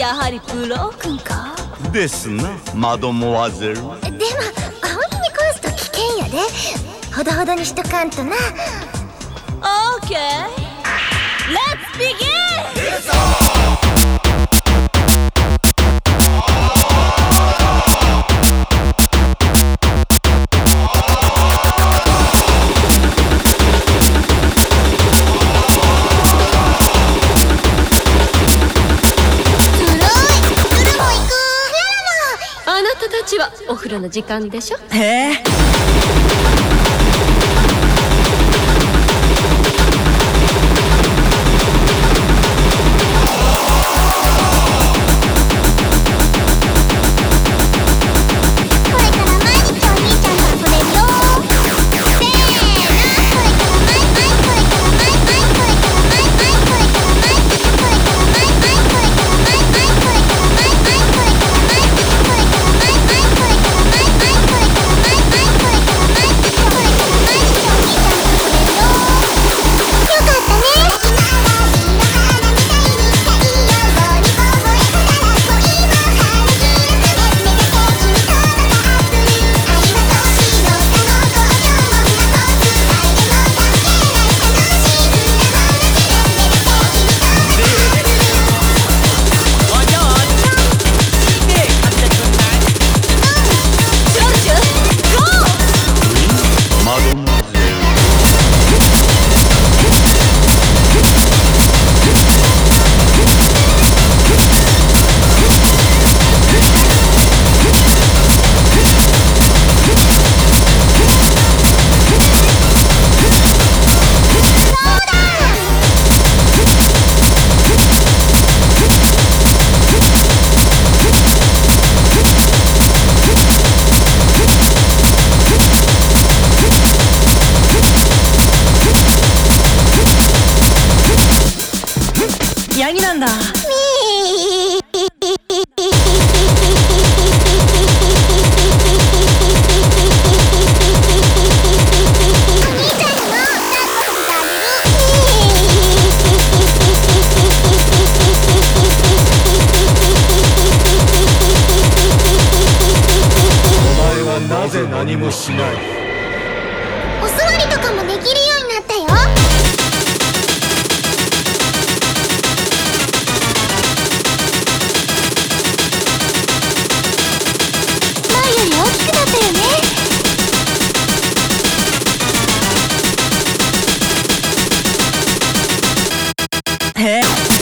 やはりブロー君か？ですなマドモアゼル。でも青鬼にこすと危険やで。ほどほどにしとかんとな。オーケー。レッツビギン！ちはお風呂の時間でしょ。へえ。おすわだ何もしない？お座りとかもできるようになったよ。है।